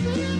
Bye.